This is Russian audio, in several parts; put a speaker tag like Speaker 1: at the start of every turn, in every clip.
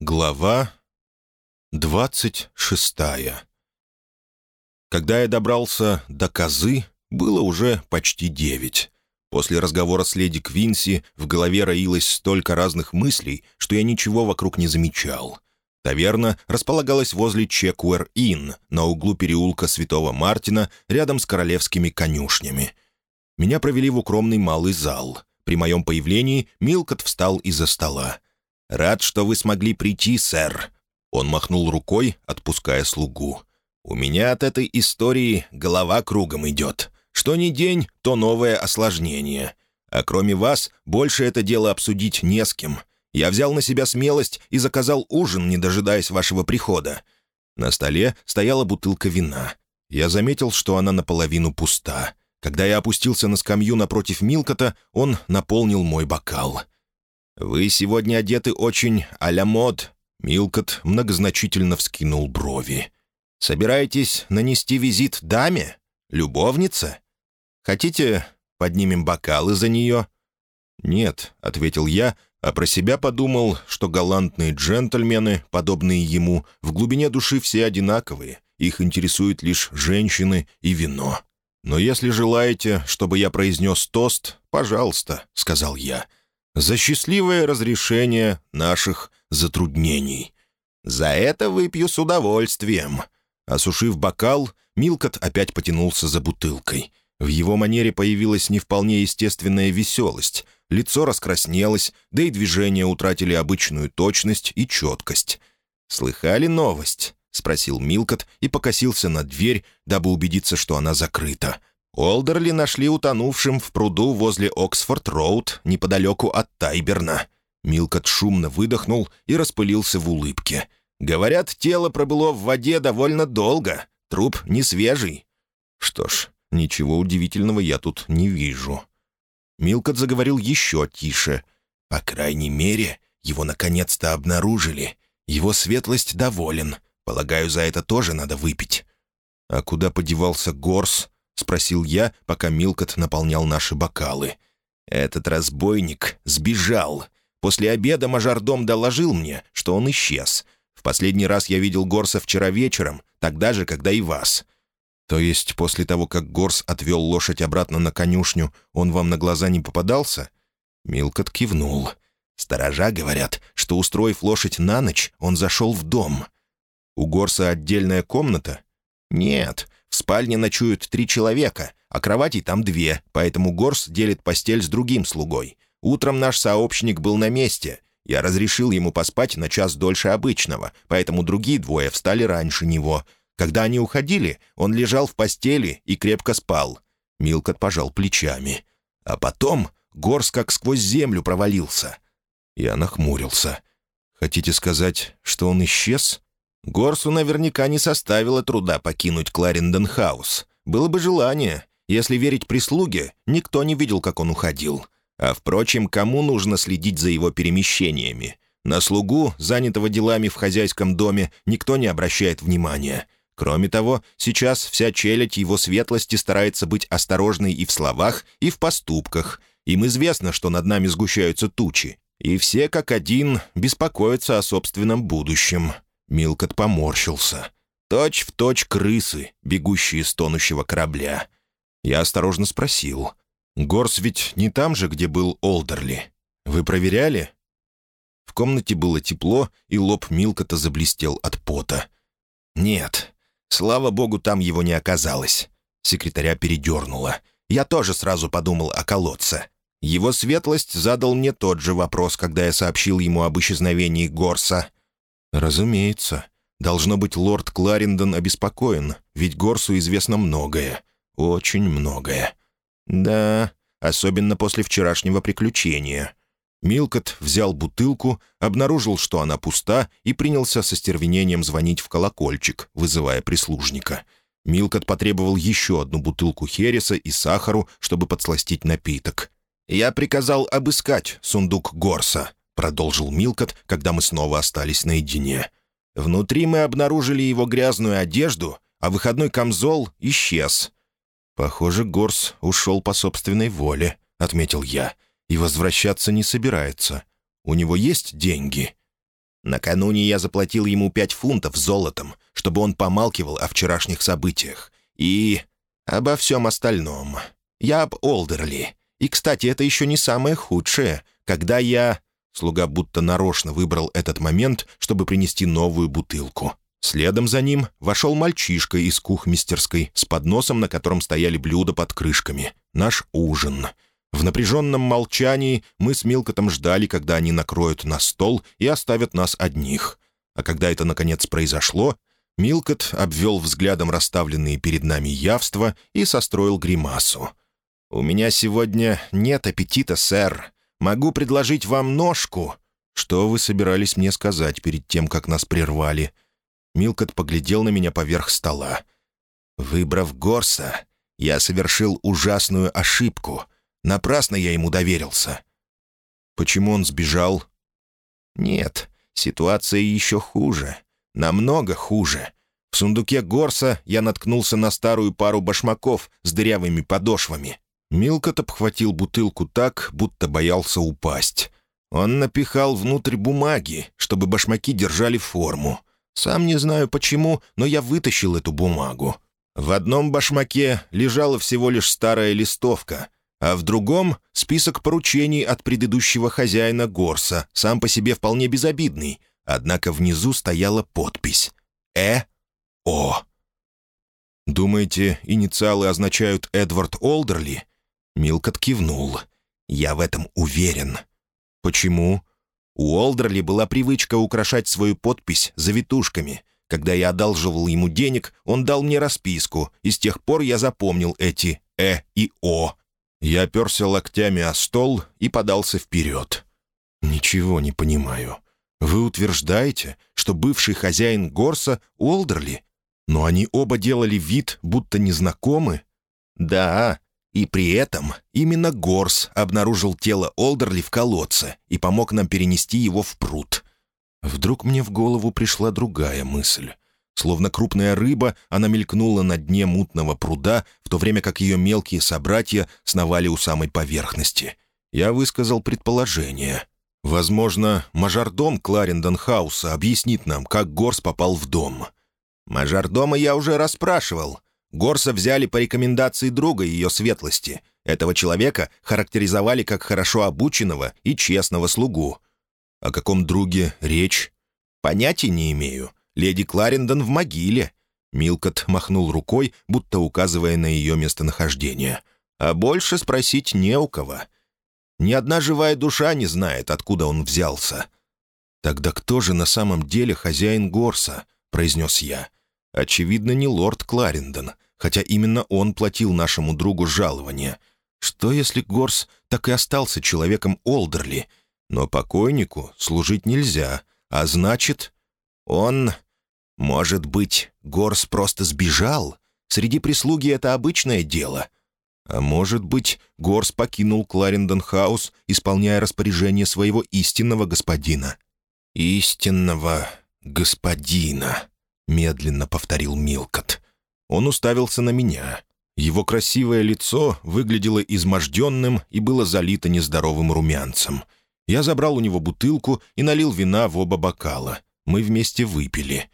Speaker 1: Глава двадцать шестая Когда я добрался до козы, было уже почти девять. После разговора с леди Квинси в голове роилось столько разных мыслей, что я ничего вокруг не замечал. Таверна располагалась возле Чекуэр-Инн, на углу переулка Святого Мартина, рядом с королевскими конюшнями. Меня провели в укромный малый зал. При моем появлении Милкот встал из-за стола. «Рад, что вы смогли прийти, сэр». Он махнул рукой, отпуская слугу. «У меня от этой истории голова кругом идет. Что ни день, то новое осложнение. А кроме вас, больше это дело обсудить не с кем. Я взял на себя смелость и заказал ужин, не дожидаясь вашего прихода». На столе стояла бутылка вина. Я заметил, что она наполовину пуста. Когда я опустился на скамью напротив Милкота, он наполнил мой бокал. «Вы сегодня одеты очень а-ля мод», — Милкот многозначительно вскинул брови. «Собираетесь нанести визит даме? Любовнице? Хотите, поднимем бокалы за нее?» «Нет», — ответил я, а про себя подумал, что галантные джентльмены, подобные ему, в глубине души все одинаковые, их интересуют лишь женщины и вино. «Но если желаете, чтобы я произнес тост, пожалуйста», — сказал я, — за счастливое разрешение наших затруднений. За это выпью с удовольствием». Осушив бокал, Милкот опять потянулся за бутылкой. В его манере появилась не вполне естественная веселость. Лицо раскраснелось, да и движения утратили обычную точность и четкость. «Слыхали новость?» — спросил Милкот и покосился на дверь, дабы убедиться, что она закрыта. Олдерли нашли утонувшим в пруду возле Оксфорд-Роуд, неподалеку от Тайберна. Милкот шумно выдохнул и распылился в улыбке. «Говорят, тело пробыло в воде довольно долго. Труп не свежий». «Что ж, ничего удивительного я тут не вижу». Милкот заговорил еще тише. «По крайней мере, его наконец-то обнаружили. Его светлость доволен. Полагаю, за это тоже надо выпить». «А куда подевался Горс?» — спросил я, пока Милкот наполнял наши бокалы. «Этот разбойник сбежал. После обеда мажордом доложил мне, что он исчез. В последний раз я видел Горса вчера вечером, тогда же, когда и вас». «То есть после того, как Горс отвел лошадь обратно на конюшню, он вам на глаза не попадался?» Милкот кивнул. «Сторожа говорят, что, устроив лошадь на ночь, он зашел в дом». «У Горса отдельная комната?» «Нет, в спальне ночуют три человека, а кроватей там две, поэтому Горс делит постель с другим слугой. Утром наш сообщник был на месте. Я разрешил ему поспать на час дольше обычного, поэтому другие двое встали раньше него. Когда они уходили, он лежал в постели и крепко спал. Милкот пожал плечами. А потом Горс как сквозь землю провалился. Я нахмурился. «Хотите сказать, что он исчез?» Горсу наверняка не составило труда покинуть Кларендон-хаус. Было бы желание. Если верить прислуге, никто не видел, как он уходил. А, впрочем, кому нужно следить за его перемещениями? На слугу, занятого делами в хозяйском доме, никто не обращает внимания. Кроме того, сейчас вся челядь его светлости старается быть осторожной и в словах, и в поступках. Им известно, что над нами сгущаются тучи. И все, как один, беспокоятся о собственном будущем. Милкот поморщился. Точь в точь крысы, бегущие с тонущего корабля. Я осторожно спросил. «Горс ведь не там же, где был Олдерли. Вы проверяли?» В комнате было тепло, и лоб Милкота заблестел от пота. «Нет. Слава богу, там его не оказалось». Секретаря передернула. «Я тоже сразу подумал о колодце. Его светлость задал мне тот же вопрос, когда я сообщил ему об исчезновении Горса. «Разумеется. Должно быть, лорд Кларендон обеспокоен, ведь Горсу известно многое. Очень многое. Да, особенно после вчерашнего приключения». Милкот взял бутылку, обнаружил, что она пуста, и принялся со стервенением звонить в колокольчик, вызывая прислужника. Милкот потребовал еще одну бутылку хереса и сахару, чтобы подсластить напиток. «Я приказал обыскать сундук Горса», — продолжил Милкот, когда мы снова остались наедине. «Внутри мы обнаружили его грязную одежду, а выходной камзол исчез». «Похоже, Горс ушел по собственной воле», — отметил я, — «и возвращаться не собирается. У него есть деньги?» Накануне я заплатил ему пять фунтов золотом, чтобы он помалкивал о вчерашних событиях. И обо всем остальном. Я об Олдерли. И, кстати, это еще не самое худшее. Когда я...» Слуга будто нарочно выбрал этот момент, чтобы принести новую бутылку. Следом за ним вошел мальчишка из кухмистерской с подносом, на котором стояли блюда под крышками. Наш ужин. В напряженном молчании мы с Милкотом ждали, когда они накроют на стол и оставят нас одних. А когда это, наконец, произошло, Милкот обвел взглядом расставленные перед нами явства и состроил гримасу. «У меня сегодня нет аппетита, сэр. Могу предложить вам ножку». «Что вы собирались мне сказать перед тем, как нас прервали?» Милкот поглядел на меня поверх стола. «Выбрав Горса, я совершил ужасную ошибку. Напрасно я ему доверился». «Почему он сбежал?» «Нет, ситуация еще хуже. Намного хуже. В сундуке Горса я наткнулся на старую пару башмаков с дырявыми подошвами. Милкот обхватил бутылку так, будто боялся упасть. Он напихал внутрь бумаги, чтобы башмаки держали форму. Сам не знаю почему, но я вытащил эту бумагу. В одном башмаке лежала всего лишь старая листовка, а в другом — список поручений от предыдущего хозяина Горса, сам по себе вполне безобидный, однако внизу стояла подпись «Э. О». «Думаете, инициалы означают Эдвард Олдерли?» Милкот кивнул. «Я в этом уверен». «Почему?» У Олдерли была привычка украшать свою подпись завитушками. Когда я одалживал ему денег, он дал мне расписку, и с тех пор я запомнил эти «э» и «о». Я оперся локтями о стол и подался вперед. «Ничего не понимаю. Вы утверждаете, что бывший хозяин Горса — Олдерли? Но они оба делали вид, будто незнакомы?» «Да, и при этом именно Горс обнаружил тело Олдерли в колодце и помог нам перенести его в пруд. Вдруг мне в голову пришла другая мысль. Словно крупная рыба, она мелькнула на дне мутного пруда, в то время как ее мелкие собратья сновали у самой поверхности. Я высказал предположение. Возможно, мажордом Кларендон-хауса объяснит нам, как Горс попал в дом. «Мажордома я уже расспрашивал. Горса взяли по рекомендации друга ее светлости. Этого человека характеризовали как хорошо обученного и честного слугу. О каком друге речь? Понятия не имею. Леди Кларендон в могиле. Милкот махнул рукой, будто указывая на ее местонахождение. А больше спросить не у кого. Ни одна живая душа не знает, откуда он взялся. «Тогда кто же на самом деле хозяин Горса?» — произнес я. «Очевидно, не лорд Кларендон хотя именно он платил нашему другу жалование. Что, если Горс так и остался человеком Олдерли? Но покойнику служить нельзя, а значит, он... Может быть, Горс просто сбежал? Среди прислуги это обычное дело. А может быть, Горс покинул Кларендон-хаус, исполняя распоряжение своего истинного господина. «Истинного господина», — медленно повторил Милкот. Он уставился на меня. Его красивое лицо выглядело изможденным и было залито нездоровым румянцем. Я забрал у него бутылку и налил вина в оба бокала. Мы вместе выпили.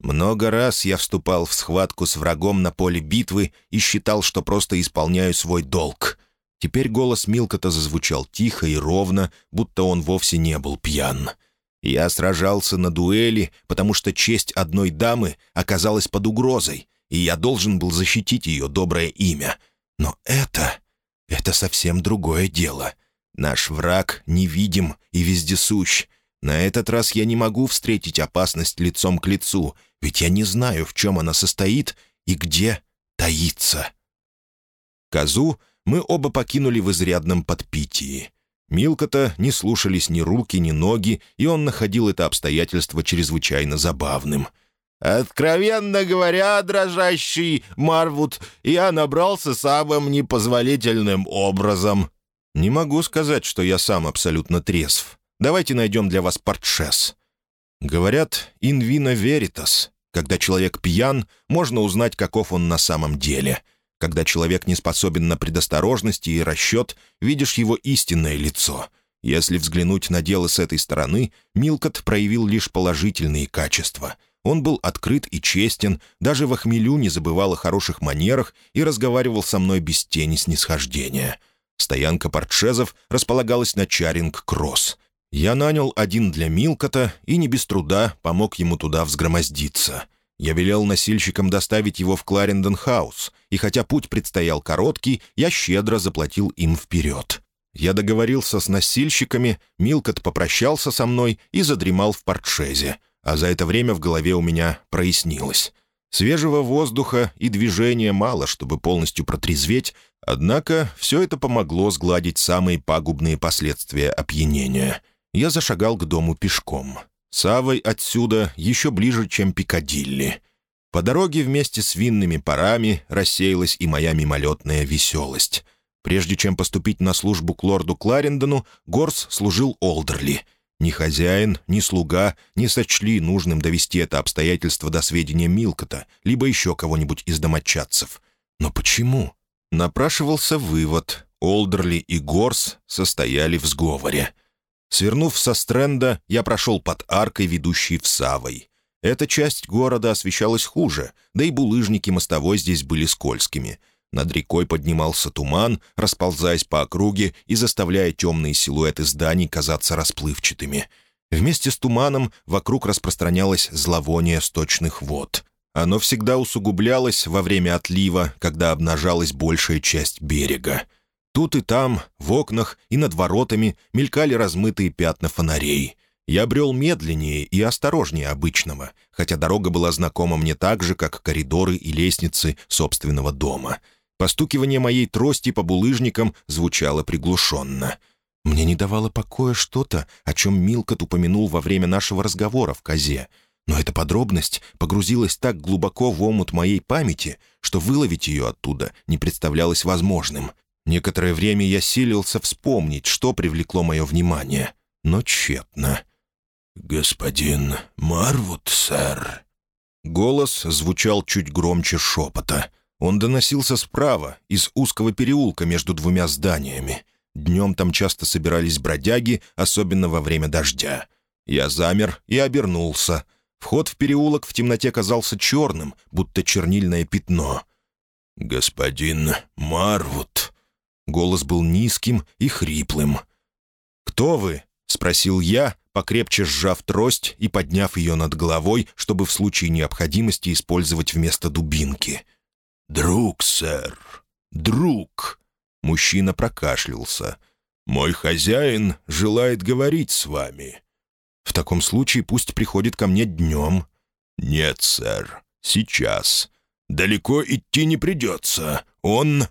Speaker 1: Много раз я вступал в схватку с врагом на поле битвы и считал, что просто исполняю свой долг. Теперь голос Милкота зазвучал тихо и ровно, будто он вовсе не был пьян. Я сражался на дуэли, потому что честь одной дамы оказалась под угрозой, и я должен был защитить ее доброе имя. Но это... это совсем другое дело. Наш враг невидим и вездесущ. На этот раз я не могу встретить опасность лицом к лицу, ведь я не знаю, в чем она состоит и где таится. Козу мы оба покинули в изрядном подпитии. Милкота не слушались ни руки, ни ноги, и он находил это обстоятельство чрезвычайно забавным. «Откровенно говоря, дрожащий Марвуд, я набрался самым непозволительным образом». «Не могу сказать, что я сам абсолютно трезв. Давайте найдем для вас портшес». Говорят, «инвина веритас». Когда человек пьян, можно узнать, каков он на самом деле — когда человек не способен на предосторожности и расчет, видишь его истинное лицо. Если взглянуть на дело с этой стороны, Милкот проявил лишь положительные качества. Он был открыт и честен, даже в охмелю не забывал о хороших манерах и разговаривал со мной без тени снисхождения. Стоянка портшезов располагалась на Чаринг-Кросс. Я нанял один для Милкота и не без труда помог ему туда взгромоздиться. Я велел носильщикам доставить его в Кларендон-хаус, и хотя путь предстоял короткий, я щедро заплатил им вперед. Я договорился с носильщиками, Милкот попрощался со мной и задремал в портшезе, а за это время в голове у меня прояснилось. Свежего воздуха и движения мало, чтобы полностью протрезветь, однако все это помогло сгладить самые пагубные последствия опьянения. Я зашагал к дому пешком. Савой отсюда еще ближе, чем Пикадилли. По дороге вместе с винными парами рассеялась и моя мимолетная веселость. Прежде чем поступить на службу к лорду Кларендону, Горс служил Олдерли. Ни хозяин, ни слуга не сочли нужным довести это обстоятельство до сведения Милкота, либо еще кого-нибудь из домочадцев. Но почему? Напрашивался вывод. Олдерли и Горс состояли в сговоре. Свернув со стренда, я прошел под аркой, ведущей в Савой. Эта часть города освещалась хуже, да и булыжники мостовой здесь были скользкими. Над рекой поднимался туман, расползаясь по округе и заставляя темные силуэты зданий казаться расплывчатыми. Вместе с туманом вокруг распространялось зловоние сточных вод. Оно всегда усугублялось во время отлива, когда обнажалась большая часть берега. Тут и там, в окнах и над воротами мелькали размытые пятна фонарей. Я брел медленнее и осторожнее обычного, хотя дорога была знакома мне так же, как коридоры и лестницы собственного дома. Постукивание моей трости по булыжникам звучало приглушенно. Мне не давало покоя что-то, о чем Милкот упомянул во время нашего разговора в козе. Но эта подробность погрузилась так глубоко в омут моей памяти, что выловить ее оттуда не представлялось возможным. Некоторое время я силился вспомнить, что привлекло мое внимание, но тщетно. «Господин Марвуд, сэр». Голос звучал чуть громче шепота. Он доносился справа, из узкого переулка между двумя зданиями. Днем там часто собирались бродяги, особенно во время дождя. Я замер и обернулся. Вход в переулок в темноте казался черным, будто чернильное пятно. «Господин Марвуд», Голос был низким и хриплым. «Кто вы?» — спросил я, покрепче сжав трость и подняв ее над головой, чтобы в случае необходимости использовать вместо дубинки. «Друг, сэр, друг!» Мужчина прокашлялся. «Мой хозяин желает говорить с вами». «В таком случае пусть приходит ко мне днем». «Нет, сэр, сейчас. Далеко идти не придется. Он...»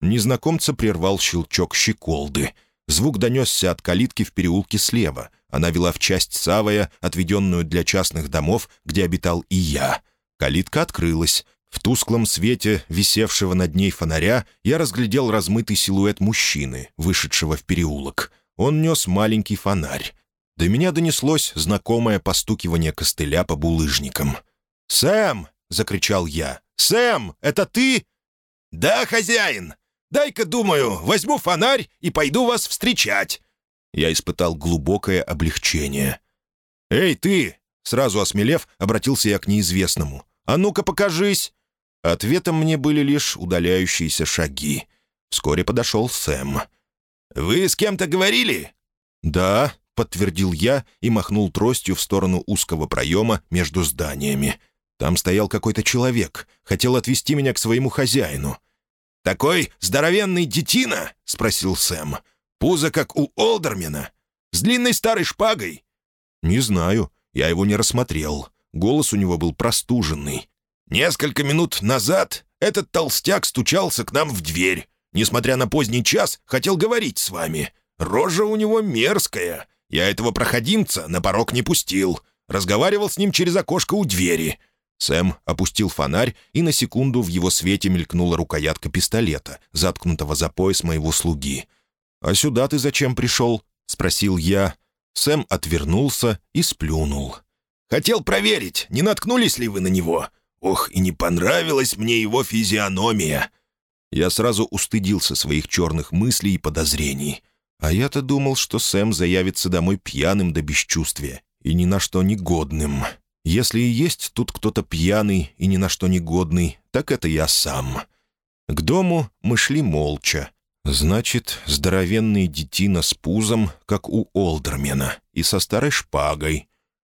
Speaker 1: Незнакомца прервал щелчок щеколды. Звук донесся от калитки в переулке слева. Она вела в часть Савая, отведенную для частных домов, где обитал и я. Калитка открылась. В тусклом свете, висевшего над ней фонаря, я разглядел размытый силуэт мужчины, вышедшего в переулок. Он нес маленький фонарь. До меня донеслось знакомое постукивание костыля по булыжникам. «Сэм!» — закричал я. «Сэм, это ты?» «Да, хозяин!» Дай-ка, думаю, возьму фонарь и пойду вас встречать». Я испытал глубокое облегчение. «Эй, ты!» — сразу осмелев, обратился я к неизвестному. «А ну-ка, покажись!» Ответом мне были лишь удаляющиеся шаги. Вскоре подошел Сэм. «Вы с кем-то говорили?» «Да», — подтвердил я и махнул тростью в сторону узкого проема между зданиями. Там стоял какой-то человек, хотел отвести меня к своему хозяину. «Такой здоровенный детина?» — спросил Сэм. «Пузо, как у Олдермена? С длинной старой шпагой?» «Не знаю. Я его не рассмотрел. Голос у него был простуженный. Несколько минут назад этот толстяк стучался к нам в дверь. Несмотря на поздний час, хотел говорить с вами. Рожа у него мерзкая. Я этого проходимца на порог не пустил. Разговаривал с ним через окошко у двери. Сэм опустил фонарь, и на секунду в его свете мелькнула рукоятка пистолета, заткнутого за пояс моего слуги. «А сюда ты зачем пришел?» — спросил я. Сэм отвернулся и сплюнул. «Хотел проверить, не наткнулись ли вы на него. Ох, и не понравилась мне его физиономия». Я сразу устыдился своих черных мыслей и подозрений. А я-то думал, что Сэм заявится домой пьяным до бесчувствия и ни на что не годным. Если и есть тут кто-то пьяный и ни на что не годный, так это я сам. К дому мы шли молча. Значит, здоровенный детина с пузом, как у Олдермена, и со старой шпагой.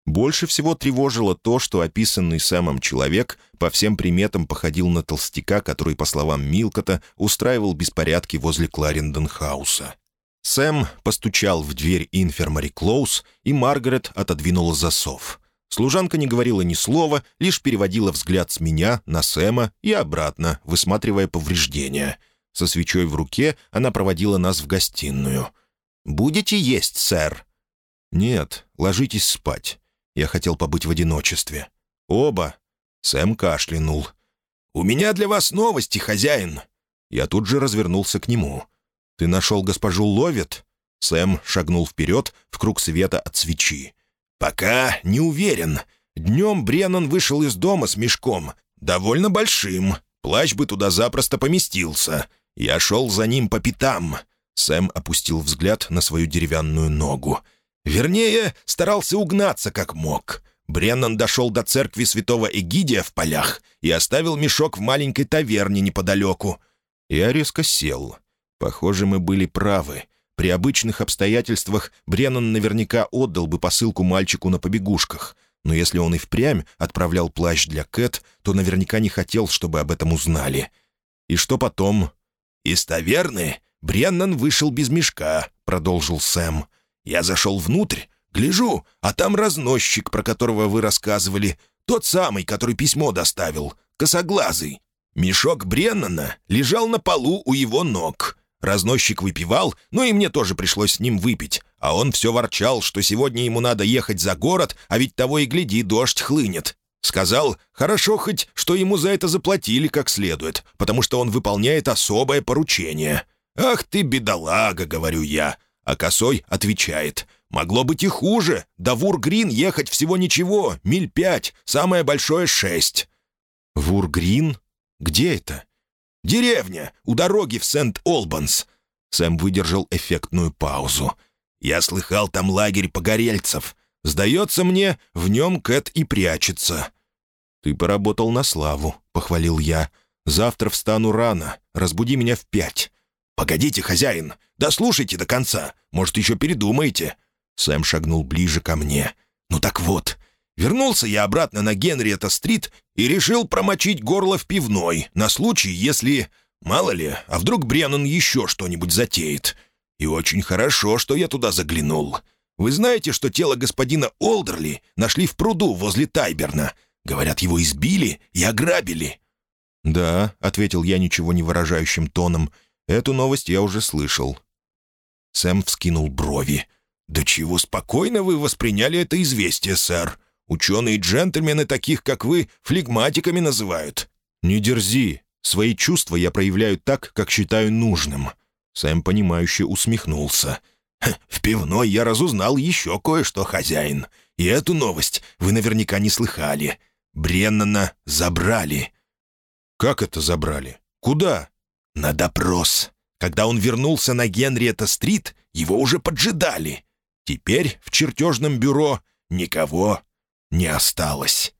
Speaker 1: Больше всего тревожило то, что описанный Сэмом человек по всем приметам походил на толстяка, который, по словам Милкота, устраивал беспорядки возле Кларендон-хауса. Сэм постучал в дверь инфермари Клоус, и Маргарет отодвинула засов. Служанка не говорила ни слова, лишь переводила взгляд с меня на Сэма и обратно, высматривая повреждения. Со свечой в руке она проводила нас в гостиную. «Будете есть, сэр?» «Нет, ложитесь спать. Я хотел побыть в одиночестве». «Оба!» Сэм кашлянул. «У меня для вас новости, хозяин!» Я тут же развернулся к нему. «Ты нашел госпожу Ловит?» Сэм шагнул вперед в круг света от свечи. «Пока не уверен. Днем Бреннан вышел из дома с мешком. Довольно большим. Плащ бы туда запросто поместился. Я шел за ним по пятам». Сэм опустил взгляд на свою деревянную ногу. «Вернее, старался угнаться как мог. Бреннан дошел до церкви святого Эгидия в полях и оставил мешок в маленькой таверне неподалеку. Я резко сел. Похоже, мы были правы. При обычных обстоятельствах Бреннан наверняка отдал бы посылку мальчику на побегушках. Но если он и впрямь отправлял плащ для Кэт, то наверняка не хотел, чтобы об этом узнали. И что потом? «Из таверны Бреннан вышел без мешка», — продолжил Сэм. «Я зашел внутрь, гляжу, а там разносчик, про которого вы рассказывали, тот самый, который письмо доставил, косоглазый. Мешок Бреннана лежал на полу у его ног. Разносчик выпивал, ну и мне тоже пришлось с ним выпить. А он все ворчал, что сегодня ему надо ехать за город, а ведь того и гляди, дождь хлынет. Сказал, хорошо хоть, что ему за это заплатили как следует, потому что он выполняет особое поручение. «Ах ты, бедолага», — говорю я. А Косой отвечает, «Могло быть и хуже. До Вургрин ехать всего ничего, миль пять, самое большое шесть».
Speaker 2: «Вургрин? Где это?»
Speaker 1: «Деревня, у дороги в Сент-Олбанс». Сэм выдержал эффектную паузу. «Я слыхал, там лагерь погорельцев. Сдается мне, в нем Кэт и прячется».
Speaker 2: «Ты поработал на славу», — похвалил я. «Завтра встану рано. Разбуди меня в пять».
Speaker 1: «Погодите, хозяин, дослушайте до конца. Может, еще передумаете». Сэм шагнул ближе ко мне. «Ну так вот, Вернулся я обратно на Генриетта-стрит и решил промочить горло в пивной, на случай, если... Мало ли, а вдруг Бреннан еще что-нибудь затеет. И очень хорошо, что я туда заглянул. Вы знаете, что тело господина Олдерли нашли в пруду возле Тайберна? Говорят, его избили и ограбили».
Speaker 2: «Да», — ответил я ничего не выражающим тоном, — «эту новость я уже слышал».
Speaker 1: Сэм вскинул брови. «Да чего спокойно вы восприняли это известие, сэр?» Ученые-джентльмены таких, как вы, флегматиками называют».
Speaker 2: «Не дерзи. Свои чувства я проявляю так, как считаю нужным».
Speaker 1: Сэм, понимающе усмехнулся. «В пивной я разузнал еще кое-что, хозяин. И эту новость вы наверняка не слыхали. Бреннана забрали».
Speaker 2: «Как это забрали? Куда?»
Speaker 1: «На допрос. Когда он вернулся на Генриетта-стрит, его уже поджидали. Теперь в чертежном бюро никого не осталось.